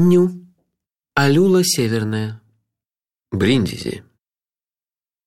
Ню. Алюла северная. Бриндизи.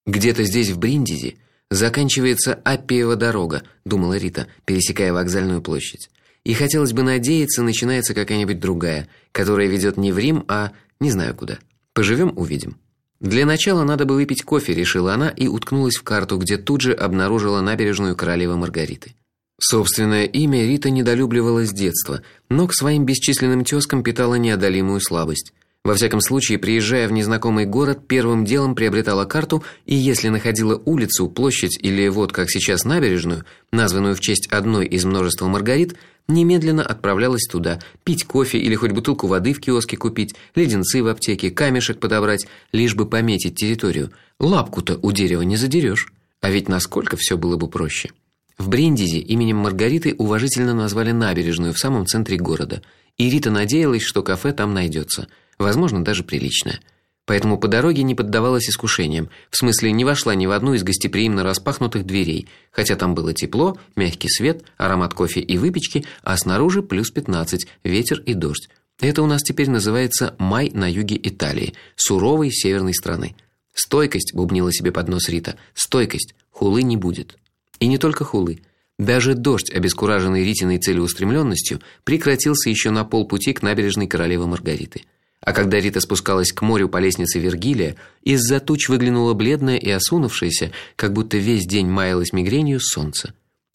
Где-то здесь в Бриндизи заканчивается Аппиева дорога, думала Рита, пересекая вокзальную площадь. И хотелось бы надеяться, начинается какая-нибудь другая, которая ведет не в Рим, а не знаю куда. Поживем, увидим. Для начала надо бы выпить кофе, решила она и уткнулась в карту, где тут же обнаружила набережную Королевы Маргариты. Собственное имя Рита недолюбливала с детства, но к своим бесчисленным тёзкам питала неодолимую слабость. Во всяком случае, приезжая в незнакомый город, первым делом приобретала карту и если находила улицу, площадь или вот как сейчас набережную, названную в честь одной из множества Маргарит, немедленно отправлялась туда, пить кофе или хоть бутылку воды в киоске купить, леденцы в аптеке, камешек подобрать, лишь бы пометить территорию. Лапку-то у дерева не задерешь. А ведь насколько все было бы проще. В Бриндизи именем Маргариты уважительно назвали набережную в самом центре города, и Рита надеялась, что кафе там найдется – возможно, даже приличная. Поэтому по дороге не поддавалась искушениям, в смысле не вошла ни в одну из гостеприимно распахнутых дверей, хотя там было тепло, мягкий свет, аромат кофе и выпечки, а снаружи плюс 15, ветер и дождь. Это у нас теперь называется май на юге Италии, суровой северной страны. Стойкость, бубнила себе под нос Рита. Стойкость, хулы не будет. И не только хулы. Даже дождь, обескураженный Ритиной целеустремленностью, прекратился еще на полпути к набережной Королевы Маргариты. А когда Рита спускалась к морю по лестнице Вергилия, из-за туч выглянуло бледное и осунувшееся, как будто весь день маялось мигренью солнце.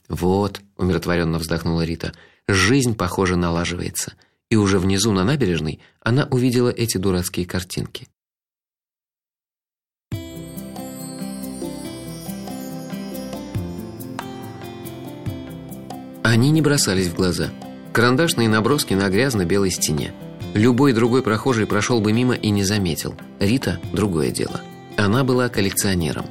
Вот, умиротворенно вздохнула Рита. Жизнь, похоже, налаживается. И уже внизу на набережной она увидела эти дурацкие картинки. Они не бросались в глаза. Карандашные наброски на грязно-белой стене. Любой другой прохожий прошел бы мимо и не заметил. Рита другое дело. Она была коллекционером.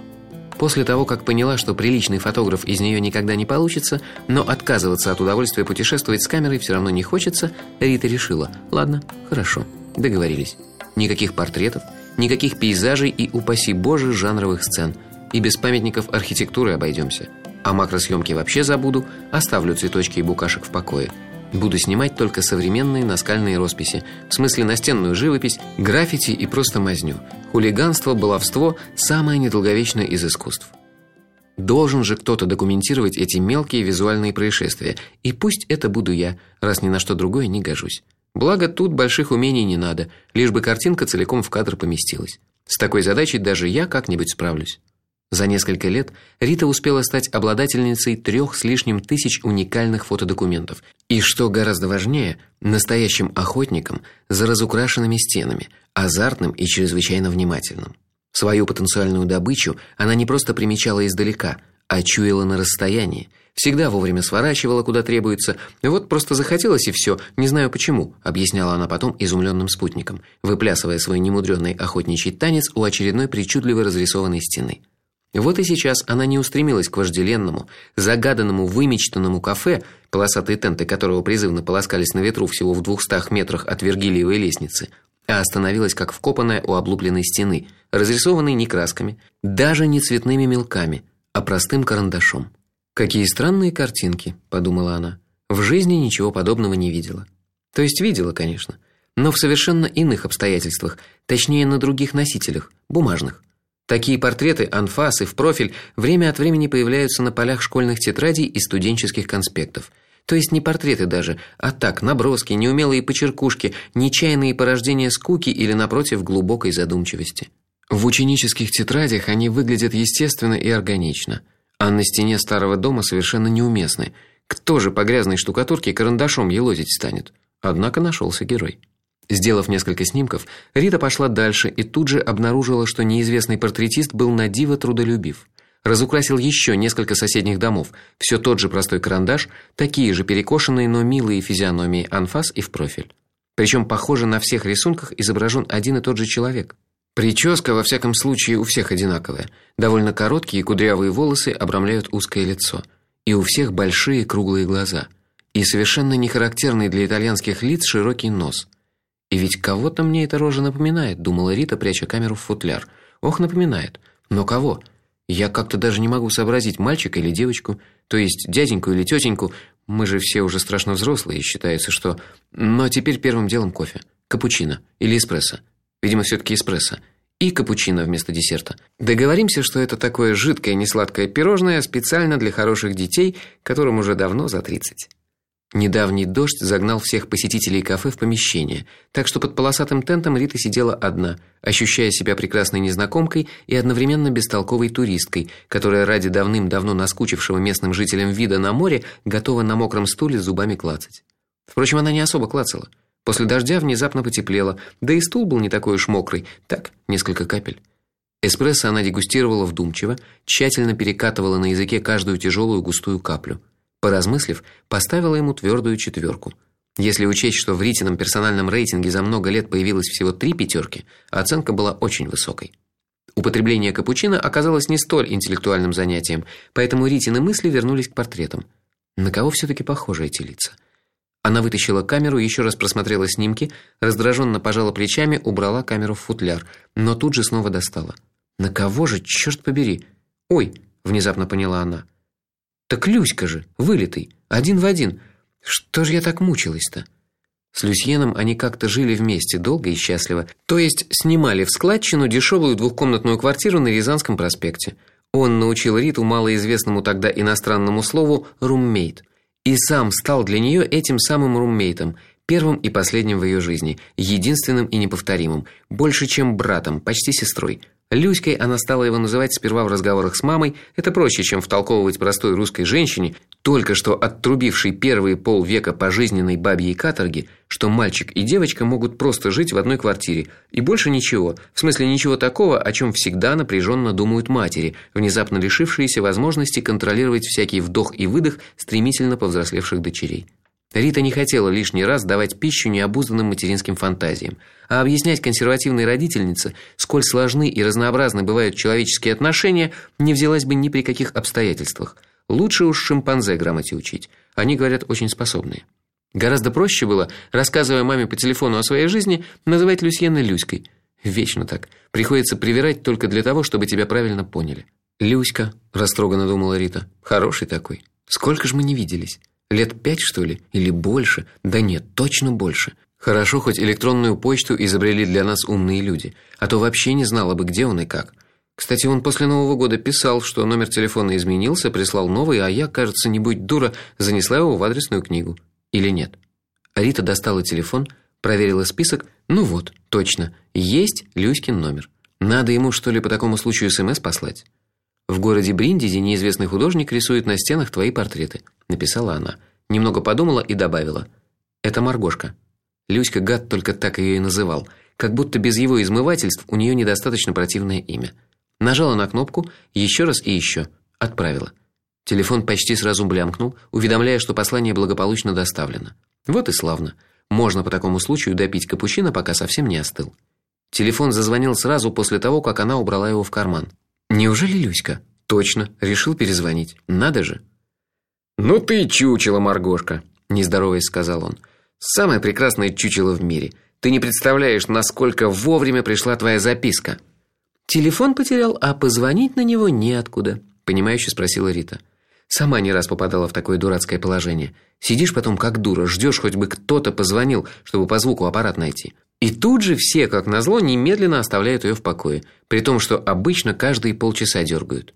После того, как поняла, что приличный фотограф из нее никогда не получится, но отказываться от удовольствия путешествовать с камерой все равно не хочется, Рита решила: "Ладно, хорошо, договорились. Никаких портретов, никаких пейзажей и упаси боже жанровых сцен. И без памятников архитектуры обойдемся. А макросъемки вообще забуду, оставлю цветочки и букашек в покое. Буду снимать только современные наскальные росписи, в смысле настенную живопись, граффити и просто мазню. Хулиганство, баловство самое недолговечное из искусств. Должен же кто-то документировать эти мелкие визуальные происшествия, и пусть это буду я, раз ни на что другое не гожусь. Благо тут больших умений не надо, лишь бы картинка целиком в кадр поместилась. С такой задачей даже я как-нибудь справлюсь. За несколько лет Рита успела стать обладательницей трех с лишним тысяч уникальных фотодокументов, и что гораздо важнее, настоящим охотником за разукрашенными стенами, азартным и чрезвычайно внимательным. Свою потенциальную добычу она не просто примечала издалека, а чуяла на расстоянии, всегда вовремя сворачивала куда требуется. Вот просто захотелось и все, не знаю почему, объясняла она потом изумленным спутникам, выплясывая свой немудрённый охотничий танец у очередной причудливо разрисованной стены. Вот и сейчас она не устремилась к вожделенному, загаданному, вымечтанному кафе, полосатые тенты которого призывно полоскались на ветру всего в двухстах метрах от Вергилиевой лестницы, а остановилась как вкопанная у облупленной стены, разрисованной не красками, даже не цветными мелками, а простым карандашом. Какие странные картинки, подумала она. В жизни ничего подобного не видела. То есть видела, конечно, но в совершенно иных обстоятельствах, точнее на других носителях, бумажных. Такие портреты анфасы в профиль время от времени появляются на полях школьных тетрадей и студенческих конспектов. То есть не портреты даже, а так наброски, неумелые почеркушки, нечаянные порождения скуки или напротив глубокой задумчивости. В ученических тетрадях они выглядят естественно и органично, а на стене старого дома совершенно неуместны. Кто же по грязной штукатурке карандашом елозить станет? Однако нашелся герой. Сделав несколько снимков, Рита пошла дальше и тут же обнаружила, что неизвестный портретист был на диво трудолюбив. Разукрасил еще несколько соседних домов. все тот же простой карандаш, такие же перекошенные, но милые физиономии анфас и в профиль. Причем, похоже, на всех рисунках изображен один и тот же человек. Прическа во всяком случае у всех одинаковая. Довольно короткие кудрявые волосы обрамляют узкое лицо, и у всех большие круглые глаза, и совершенно не характерный для итальянских лиц широкий нос. И ведь кого-то мне эта рожа напоминает, думала Рита, пряча камеру в футляр. Ох, напоминает. Но кого? Я как-то даже не могу сообразить, мальчика или девочку, то есть дяденьку или тетеньку. Мы же все уже страшно взрослые, и считается, что Но теперь первым делом кофе. Капучино или эспрессо. Видимо, все таки эспрессо. И капучино вместо десерта. Договоримся, что это такое жидкое несладкое пирожное специально для хороших детей, которым уже давно за 30. Недавний дождь загнал всех посетителей кафе в помещение, так что под полосатым тентом Рита сидела одна, ощущая себя прекрасной незнакомкой и одновременно бестолковой туристкой, которая ради давным-давно наскучившего местным жителям вида на море готова на мокром стуле зубами клацать. Впрочем, она не особо клацала. После дождя внезапно потеплело, да и стул был не такой уж мокрый, так, несколько капель. Эспрессо она дегустировала вдумчиво, тщательно перекатывала на языке каждую тяжелую густую каплю. Поразмыслив, поставила ему твердую четверку. Если учесть, что в Ритином персональном рейтинге за много лет появилось всего три пятерки, оценка была очень высокой. Употребление капучино оказалось не столь интеллектуальным занятием, поэтому Ритины мысли вернулись к портретам. На кого все таки похожи эти лица? Она вытащила камеру, еще раз просмотрела снимки, раздраженно пожала плечами, убрала камеру в футляр, но тут же снова достала. На кого же, черт побери? Ой, внезапно поняла она. Так Люська же, вылитый, один в один. Что ж я так мучилась-то? С Люсьеном они как-то жили вместе долго и счастливо. То есть снимали в складчину дешевую двухкомнатную квартиру на Рязанском проспекте. Он научил Риту малоизвестному тогда иностранному слову руммейт и сам стал для нее этим самым руммейтом, первым и последним в ее жизни, единственным и неповторимым, больше, чем братом, почти сестрой. Люськой она стала его называть сперва в разговорах с мамой. Это проще, чем втолковывать простой русской женщине, только что оттрубившей первые полвека пожизненной бабьей каторги, что мальчик и девочка могут просто жить в одной квартире, и больше ничего. В смысле ничего такого, о чем всегда напряженно думают матери, внезапно лишившиеся возможности контролировать всякий вдох и выдох стремительно повзрослевших дочерей. Рита не хотела лишний раз давать пищу необузданным материнским фантазиям, а объяснять консервативной родительнице, сколь сложны и разнообразны бывают человеческие отношения, не взялась бы ни при каких обстоятельствах. Лучше уж шимпанзе грамоте учить. Они, говорят, очень способные. Гораздо проще было, рассказывая маме по телефону о своей жизни, называть Люсьена Люськой. Вечно так. Приходится привирать только для того, чтобы тебя правильно поняли. Люська, растроганно думала Рита. Хороший такой. Сколько ж мы не виделись? Лет пять, что ли, или больше? Да нет, точно больше. Хорошо хоть электронную почту изобрели для нас умные люди, а то вообще не знала бы, где он и как. Кстати, он после Нового года писал, что номер телефона изменился, прислал новый, а я, кажется, не будь дура, занесла его в адресную книгу. Или нет? Рита достала телефон, проверила список. Ну вот, точно. Есть Люськин номер. Надо ему что ли по такому случаю СМС послать. В городе Бриндизи неизвестный художник рисует на стенах твои портреты, написала она. Немного подумала и добавила: Это Маргошка. Люська гад только так ее и называл, как будто без его измывательств у нее недостаточно противное имя. Нажала на кнопку еще раз и еще, отправила. Телефон почти сразу блямкнул, уведомляя, что послание благополучно доставлено. Вот и славно. Можно по такому случаю допить капучино, пока совсем не остыл. Телефон зазвонил сразу после того, как она убрала его в карман. Неужели Люська? Точно, решил перезвонить. Надо же. Ну ты чучело, Маргошка, не здороваясь сказал он. Самое прекрасное чучело в мире. Ты не представляешь, насколько вовремя пришла твоя записка. Телефон потерял, а позвонить на него неоткуда, понимающе спросила Рита. Сама не раз попадала в такое дурацкое положение. Сидишь потом как дура, ждешь, хоть бы кто-то позвонил, чтобы по звуку аппарат найти. И тут же все, как назло, немедленно оставляют ее в покое, при том, что обычно каждые полчаса дергают.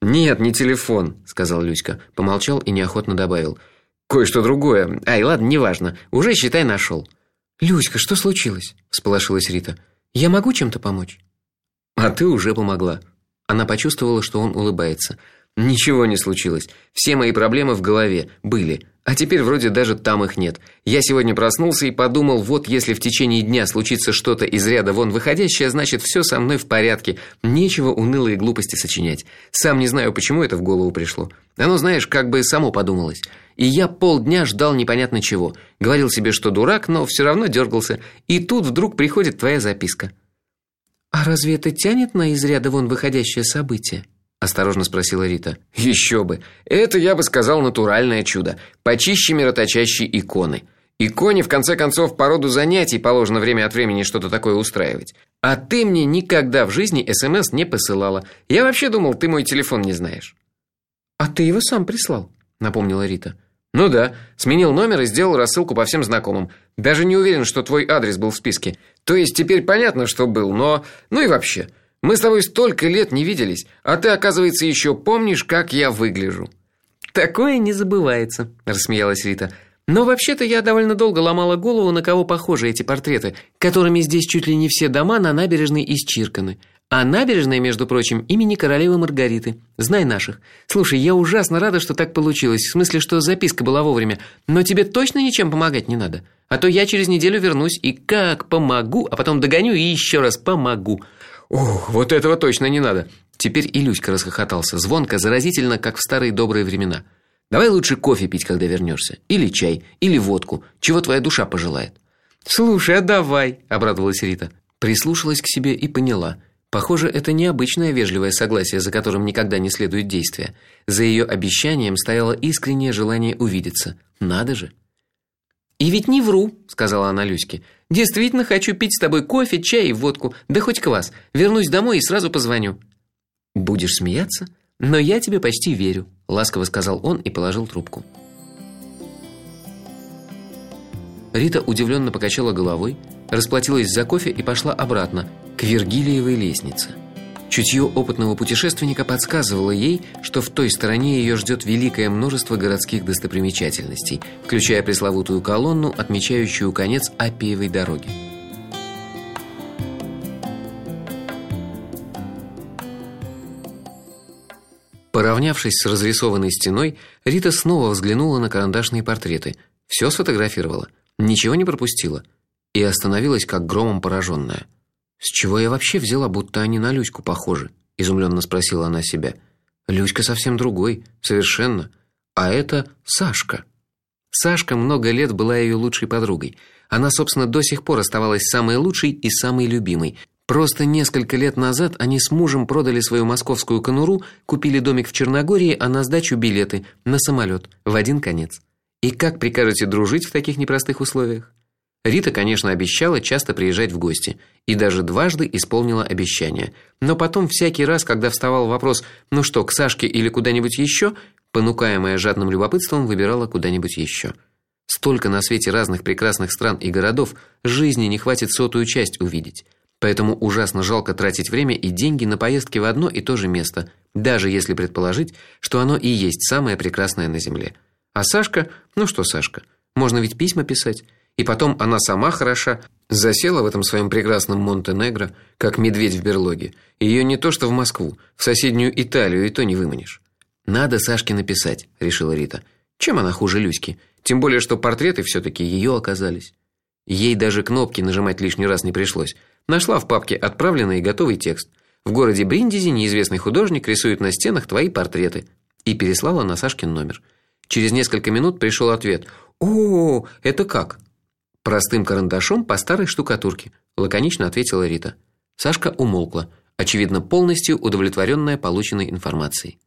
Нет, не телефон, сказал Люська, помолчал и неохотно добавил: кое-что другое. Ай, ладно, неважно. Уже считай нашел. Люська, что случилось? всполошилась Рита. Я могу чем-то помочь? А ты уже помогла. Она почувствовала, что он улыбается. Ничего не случилось. Все мои проблемы в голове были, а теперь вроде даже там их нет. Я сегодня проснулся и подумал, вот если в течение дня случится что-то из ряда вон выходящее, значит, все со мной в порядке. Нечего унылые глупости сочинять. Сам не знаю, почему это в голову пришло. Оно, знаешь, как бы само подумалось. И я полдня ждал непонятно чего. Говорил себе, что дурак, но все равно дергался. И тут вдруг приходит твоя записка. А разве это тянет на из ряда вон выходящее событие? Осторожно спросила Рита. Еще бы. Это я бы сказал натуральное чудо, почище мироточащей иконы. Иконе в конце концов по роду занятий положено время от времени что-то такое устраивать. А ты мне никогда в жизни СМС не посылала. Я вообще думал, ты мой телефон не знаешь. А ты его сам прислал, напомнила Рита. Ну да, сменил номер и сделал рассылку по всем знакомым. Даже не уверен, что твой адрес был в списке. То есть теперь понятно, что был, но ну и вообще. Мы с тобой столько лет не виделись, а ты, оказывается, еще помнишь, как я выгляжу. Такое не забывается, рассмеялась Рита. Но вообще-то я довольно долго ломала голову, на кого похожи эти портреты, которыми здесь чуть ли не все дома на набережной исчирканы. А набережная, между прочим, имени королевы Маргариты. Знай наших. Слушай, я ужасно рада, что так получилось. В смысле, что записка была вовремя. Но тебе точно ничем помогать не надо. А то я через неделю вернусь и как помогу, а потом догоню и еще раз помогу. Ох, вот этого точно не надо. Теперь и Люська расхохотался, звонко, заразительно, как в старые добрые времена. Давай лучше кофе пить, когда вернешься, или чай, или водку, чего твоя душа пожелает. Слушай, а давай, обрадовалась Рита. Прислушалась к себе и поняла: Похоже, это необычное вежливое согласие, за которым никогда не следует действия. За ее обещанием стояло искреннее желание увидеться. Надо же. И ведь не вру, сказала она Люське. Действительно хочу пить с тобой кофе, чай и водку, да хоть квас. Вернусь домой и сразу позвоню. Будешь смеяться, но я тебе почти верю, ласково сказал он и положил трубку. Рита удивленно покачала головой, расплатилась за кофе и пошла обратно к Вергилиевой лестнице. Чутье опытного путешественника подсказывало ей, что в той стороне ее ждет великое множество городских достопримечательностей, включая пресловутую колонну, отмечающую конец Аппиевой дороги. Поравнявшись с разрисованной стеной, Рита снова взглянула на карандашные портреты. Все сфотографировала, ничего не пропустила и остановилась как громом пораженная. С чего я вообще взяла, будто они на Люську похожи? изумленно спросила она себя. Люська совсем другой, совершенно. А это Сашка. Сашка много лет была ее лучшей подругой. Она, собственно, до сих пор оставалась самой лучшей и самой любимой. Просто несколько лет назад они с мужем продали свою московскую конуру, купили домик в Черногории, а на сдачу билеты на самолет в один конец. И как прикажете дружить в таких непростых условиях? Рита, конечно, обещала часто приезжать в гости и даже дважды исполнила обещание. Но потом всякий раз, когда вставал вопрос: "Ну что, к Сашке или куда-нибудь еще?", понукаемая жадным любопытством, выбирала куда-нибудь еще. Столько на свете разных прекрасных стран и городов, жизни не хватит сотую часть увидеть. Поэтому ужасно жалко тратить время и деньги на поездки в одно и то же место, даже если предположить, что оно и есть самое прекрасное на земле. А Сашка, ну что, Сашка, можно ведь письма писать. И потом она сама хороша, засела в этом своем прекрасном Монтенегро, как медведь в берлоге. Ее не то что в Москву, в соседнюю Италию и то не выманишь. Надо Сашке написать, решила Рита. Чем она хуже Люськи? Тем более, что портреты все таки ее оказались. Ей даже кнопки нажимать лишний раз не пришлось. Нашла в папке отправленный и готовый текст. В городе Бриндизи неизвестный художник рисует на стенах твои портреты и переслала на Сашкин номер. Через несколько минут пришел ответ: "О, это как?" Простым карандашом по старой штукатурке, лаконично ответила Рита. Сашка умолкла, очевидно, полностью удовлетворенная полученной информацией.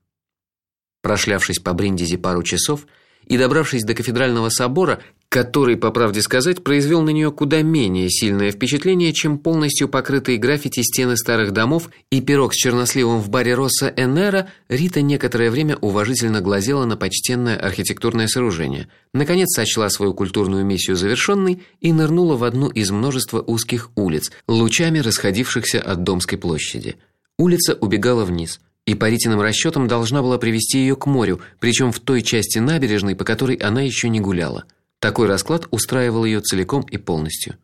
Прошлявшись по Бриндизи пару часов, и добравшись до кафедрального собора, который, по правде сказать, произвел на нее куда менее сильное впечатление, чем полностью покрытые граффити стены старых домов и пирог с черносливом в баре Росса Энера, Рита некоторое время уважительно глазела на почтенное архитектурное сооружение. Наконец сочла свою культурную миссию завершенной и нырнула в одну из множества узких улиц, лучами расходившихся от Домской площади. Улица убегала вниз и по Ритиным расчетам должна была привести ее к морю, причем в той части набережной, по которой она еще не гуляла. Такой расклад устраивал ее целиком и полностью.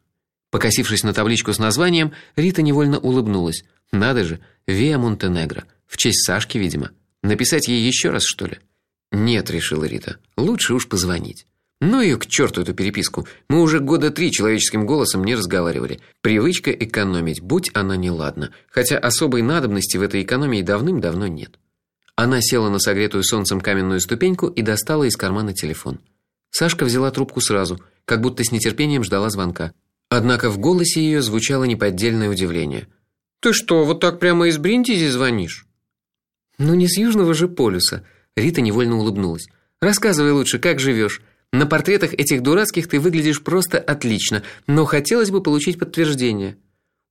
Покосившись на табличку с названием, Рита невольно улыбнулась. Надо же, Виа Монтенегро, в честь Сашки, видимо. Написать ей еще раз, что ли? Нет, решила Рита. Лучше уж позвонить. Ну и к черту эту переписку. Мы уже года три человеческим голосом не разговаривали. Привычка экономить, будь она неладна, хотя особой надобности в этой экономии давным-давно нет. Она села на согретую солнцем каменную ступеньку и достала из кармана телефон. Сашка взяла трубку сразу, как будто с нетерпением ждала звонка. Однако в голосе ее звучало неподдельное удивление. Ты что, вот так прямо из Бриндизи звонишь? Ну не с южного же полюса. Рита невольно улыбнулась. Рассказывай лучше, как живешь. На портретах этих дурацких ты выглядишь просто отлично, но хотелось бы получить подтверждение.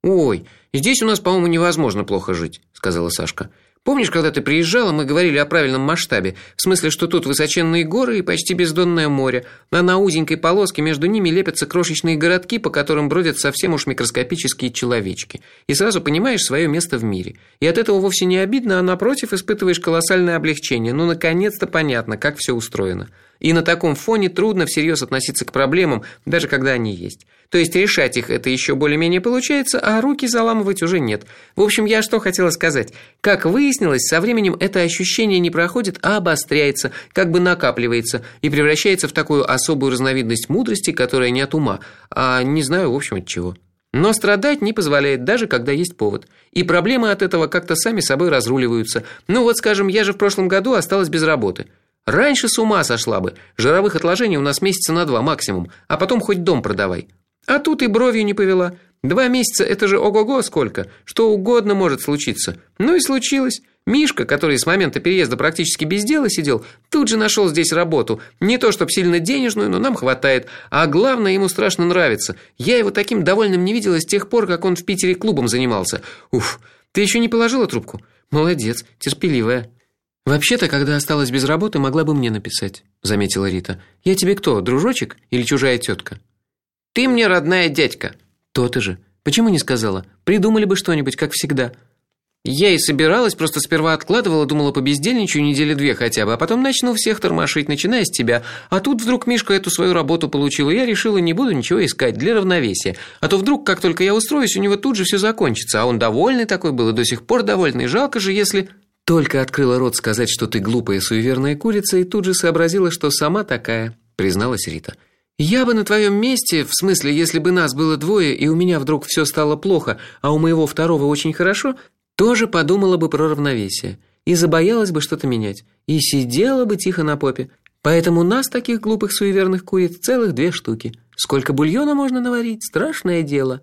Ой, здесь у нас, по-моему, невозможно плохо жить, сказала Сашка. Помнишь, когда ты приезжала, мы говорили о правильном масштабе, в смысле, что тут высоченные горы и почти бездонное море, а на узенькой полоске между ними лепятся крошечные городки, по которым бродят совсем уж микроскопические человечки. И сразу понимаешь свое место в мире. И от этого вовсе не обидно, а напротив испытываешь колоссальное облегчение. Ну наконец-то понятно, как все устроено. И на таком фоне трудно всерьез относиться к проблемам, даже когда они есть. То есть решать их это еще более-менее получается, а руки заламывать уже нет. В общем, я что хотела сказать. Как выяснилось, со временем это ощущение не проходит, а обостряется, как бы накапливается и превращается в такую особую разновидность мудрости, которая не от ума, а не знаю, в общем, от чего. Но страдать не позволяет даже когда есть повод. И проблемы от этого как-то сами собой разруливаются. Ну вот, скажем, я же в прошлом году осталась без работы. Раньше с ума сошла бы. Жировых отложений у нас месяца на два максимум, а потом хоть дом продавай. А тут и бровью не повела. Два месяца это же ого-го сколько. Что угодно может случиться. Ну и случилось. Мишка, который с момента переезда практически без дела сидел, тут же нашел здесь работу. Не то чтоб сильно денежную, но нам хватает. А главное, ему страшно нравится. Я его таким довольным не видела с тех пор, как он в Питере клубом занимался. Уф. Ты еще не положила трубку? Молодец, терпеливая. Вообще-то, когда осталась без работы, могла бы мне написать, заметила Рита. Я тебе кто, дружочек или чужая тетка? Ты мне родная дядька. То-то же. Почему не сказала? Придумали бы что-нибудь, как всегда. Я и собиралась, просто сперва откладывала, думала, побездельничаю недели две хотя бы, а потом начну всех тормошить, начиная с тебя. А тут вдруг Мишка эту свою работу получил, и я решила, не буду ничего искать для равновесия. А то вдруг, как только я устроюсь, у него тут же все закончится, а он довольный такой был и до сих пор довольный. Жалко же, если только открыла рот сказать, что ты глупая суеверная курица, и тут же сообразила, что сама такая, призналась Рита. Я бы на твоем месте, в смысле, если бы нас было двое, и у меня вдруг все стало плохо, а у моего второго очень хорошо, тоже подумала бы про равновесие и забоялась бы что-то менять, и сидела бы тихо на попе. Поэтому нас таких глупых суеверных куриц целых две штуки. Сколько бульона можно наварить, страшное дело.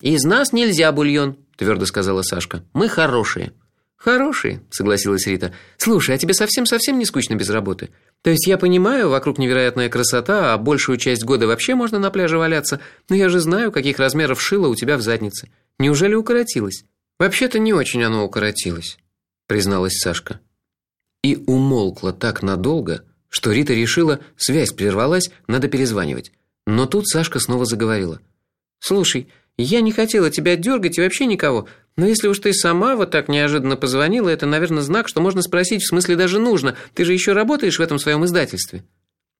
Из нас нельзя бульон, твердо сказала Сашка. Мы хорошие. Хорошие, согласилась Рита. Слушай, а тебе совсем-совсем не скучно без работы? То есть я понимаю, вокруг невероятная красота, а большую часть года вообще можно на пляже валяться, но я же знаю, каких размеров шило у тебя в заднице. Неужели укоротилось? Вообще-то не очень оно укоротилось, призналась Сашка. И умолкла так надолго, что Рита решила, связь прервалась, надо перезванивать. Но тут Сашка снова заговорила. Слушай, я не хотела тебя дергать и вообще никого, но если уж ты сама вот так неожиданно позвонила, это, наверное, знак, что можно спросить, в смысле даже нужно. Ты же еще работаешь в этом своем издательстве.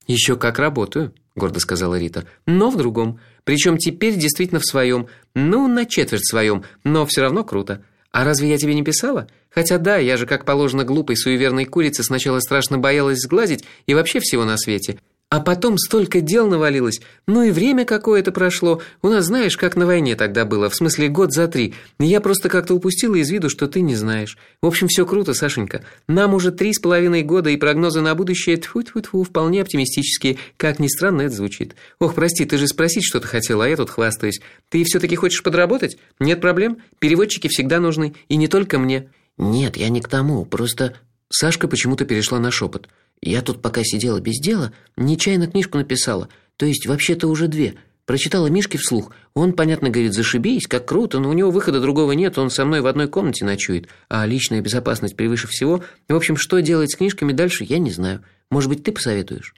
Еще как работаю, гордо сказала Рита. Но в другом. Причем теперь действительно в своем. Ну, на четверть своем, но все равно круто. А разве я тебе не писала? Хотя да, я же как положено глупой суеверной курице сначала страшно боялась сглазить и вообще всего на свете. А потом столько дел навалилось. Ну и время какое-то прошло. У нас, знаешь, как на войне тогда было, в смысле год за три. Я просто как-то упустила из виду, что ты не знаешь. В общем, все круто, Сашенька. Нам уже три с половиной года, и прогнозы на будущее тьфу-тьфу-тьфу вполне оптимистические. Как ни странно это звучит. Ох, прости, ты же спросить что-то хотела, а я тут хвастаюсь. Ты все таки хочешь подработать? Нет проблем. Переводчики всегда нужны, и не только мне. Нет, я не к тому. Просто Сашка почему-то перешла на шепот. Я тут пока сидела без дела, нечаянно книжку написала. То есть вообще-то уже две. Прочитала Мишке вслух. Он, понятно, говорит: "Зашибись, как круто, но у него выхода другого нет, он со мной в одной комнате ночует, а личная безопасность превыше всего". В общем, что делать с книжками дальше, я не знаю. Может быть, ты посоветуешь?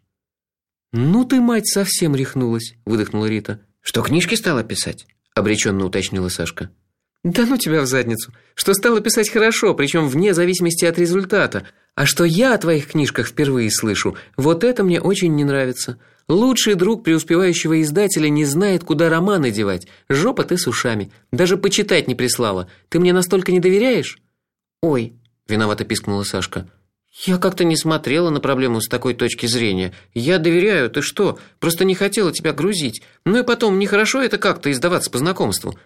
Ну ты, мать, совсем рехнулась, выдохнула Рита. Что книжки стала писать? обреченно уточнила Сашка. Да ну тебя в задницу. Что стала писать хорошо, причем вне зависимости от результата. А что я о твоих книжках впервые слышу, вот это мне очень не нравится. Лучший друг преуспевающего издателя не знает, куда романы девать. Жопа ты с ушами. Даже почитать не прислала. Ты мне настолько не доверяешь? Ой, виновато пискнула Сашка. Я как-то не смотрела на проблему с такой точки зрения. Я доверяю, ты что? Просто не хотела тебя грузить. Ну и потом, нехорошо это как-то издаваться по знакомству.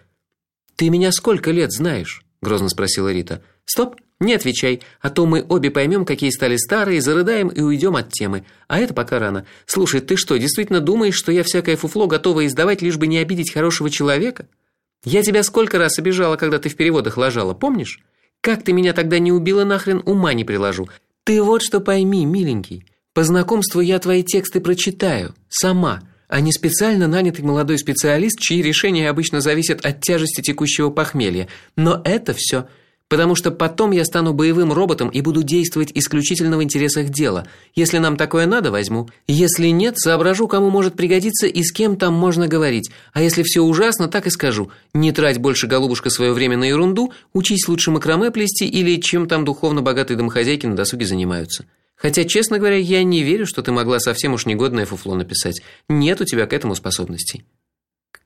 Ты меня сколько лет знаешь? грозно спросила Рита. Стоп, не отвечай, а то мы обе поймем, какие стали старые, зарыдаем и уйдем от темы. А это пока рано. Слушай, ты что, действительно думаешь, что я всякое фуфло готова издавать, лишь бы не обидеть хорошего человека? Я тебя сколько раз обижала, когда ты в переводах ложала, помнишь? Как ты меня тогда не убила нахрен, ума не приложу. Ты вот что пойми, миленький. По знакомству я твои тексты прочитаю сама а не специально нанятый молодой специалист, чьи решения обычно зависят от тяжести текущего похмелья. Но это все потому что потом я стану боевым роботом и буду действовать исключительно в интересах дела. Если нам такое надо, возьму. Если нет, соображу, кому может пригодиться и с кем там можно говорить. А если все ужасно, так и скажу. Не трать больше, голубушка, свое время на ерунду, учись лучше макраме плести или чем там духовно богатые домохозяйки на досуге занимаются. Хотя, честно говоря, я не верю, что ты могла совсем уж негодное фуфло написать. Нет у тебя к этому способностей.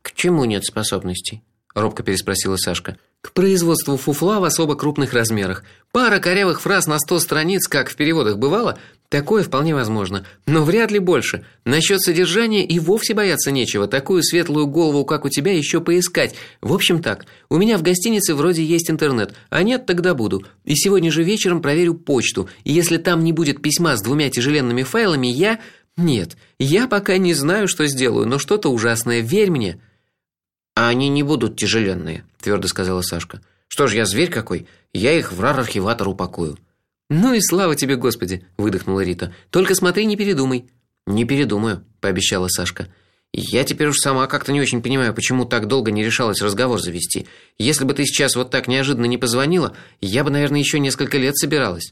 К чему нет способностей? Робко переспросила Сашка. К производству фуфла в особо крупных размерах. Пара корявых фраз на сто страниц, как в переводах бывало, такое вполне возможно, но вряд ли больше. Насчет содержания и вовсе бояться нечего. Такую светлую голову, как у тебя, еще поискать. В общем так. У меня в гостинице вроде есть интернет, а нет, тогда буду. И сегодня же вечером проверю почту. И если там не будет письма с двумя тяжеленными файлами, я Нет, я пока не знаю, что сделаю, но что-то ужасное, верь мне. А они не будут тяжеленные, твердо сказала Сашка. Что ж я зверь какой? Я их в рар-архиватор упакую. Ну и слава тебе, Господи, выдохнула Рита. Только смотри, не передумай. Не передумаю, пообещала Сашка. Я теперь уж сама как-то не очень понимаю, почему так долго не решалась разговор завести. Если бы ты сейчас вот так неожиданно не позвонила, я бы, наверное, еще несколько лет собиралась.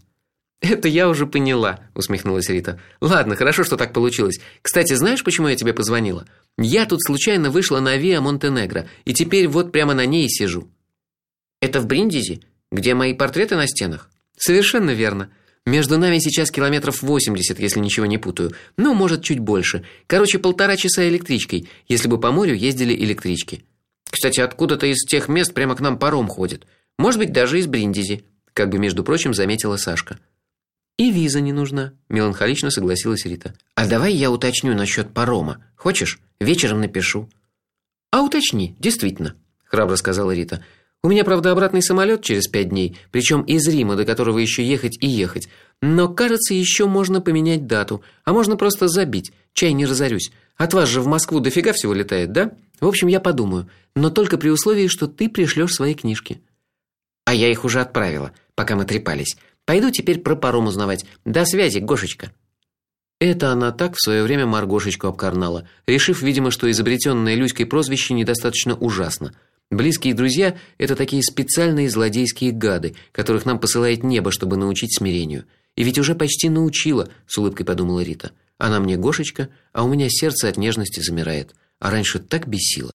Это я уже поняла, усмехнулась Рита. Ладно, хорошо, что так получилось. Кстати, знаешь, почему я тебе позвонила? Я тут случайно вышла на Виа Монтенегро, и теперь вот прямо на ней сижу. Это в Бриндизи, где мои портреты на стенах. Совершенно верно. Между нами сейчас километров 80, если ничего не путаю. Ну, может, чуть больше. Короче, полтора часа электричкой, если бы по морю ездили электрички. Кстати, откуда-то из тех мест прямо к нам паром ходит. Может быть, даже из Бриндизи, как бы между прочим заметила Сашка. И виза не нужна, меланхолично согласилась Рита. А давай я уточню насчет парома. Хочешь? Вечером напишу. А уточни, действительно, храбро сказала Рита. У меня, правда, обратный самолет через пять дней, причем из Рима, до которого еще ехать и ехать. Но, кажется, еще можно поменять дату, а можно просто забить. Чай не разорюсь. От вас же в Москву дофига всего летает, да? В общем, я подумаю, но только при условии, что ты пришлешь свои книжки. А я их уже отправила, пока мы трепались. Пойду теперь про паром узнавать. До связи, Гошечка. Это она так в свое время Маргошечку обкарнала, решив, видимо, что изобретенное Люськой прозвище недостаточно ужасно. Близкие друзья это такие специальные злодейские гады, которых нам посылает небо, чтобы научить смирению. И ведь уже почти научила, с улыбкой подумала Рита. Она мне Гошечка, а у меня сердце от нежности замирает, а раньше так бесило.